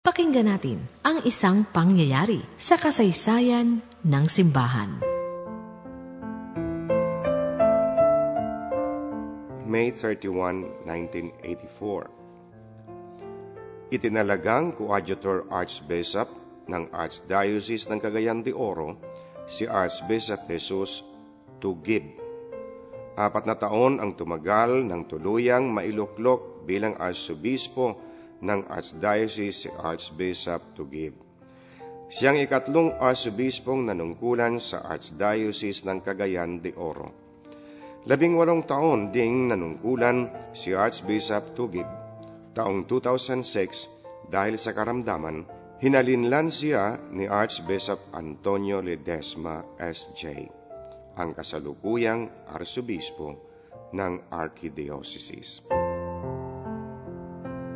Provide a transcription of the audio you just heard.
Pakinggan natin ang isang pangyayari sa kasaysayan ng simbahan. May 31, 1984 Itinalagang Coadjutor Archbishop ng Archdiocese ng Cagayan de Oro si Archbishop Jesus Tugib. Apat na taon ang tumagal ng tuluyang mailuklok bilang Archbispo ng Archdiocese Archbishop Tugib. Siyang ikatlong arsobispong nanungkulan sa Archdiocese ng Cagayan de Oro. Labing walong taon ding nanungkulan si Archbishop Tugib. Taong 2006, dahil sa karamdaman, hinalinlan siya ni Archbishop Antonio Ledesma S.J., ang kasalukuyang arsobispo ng Archdiocese.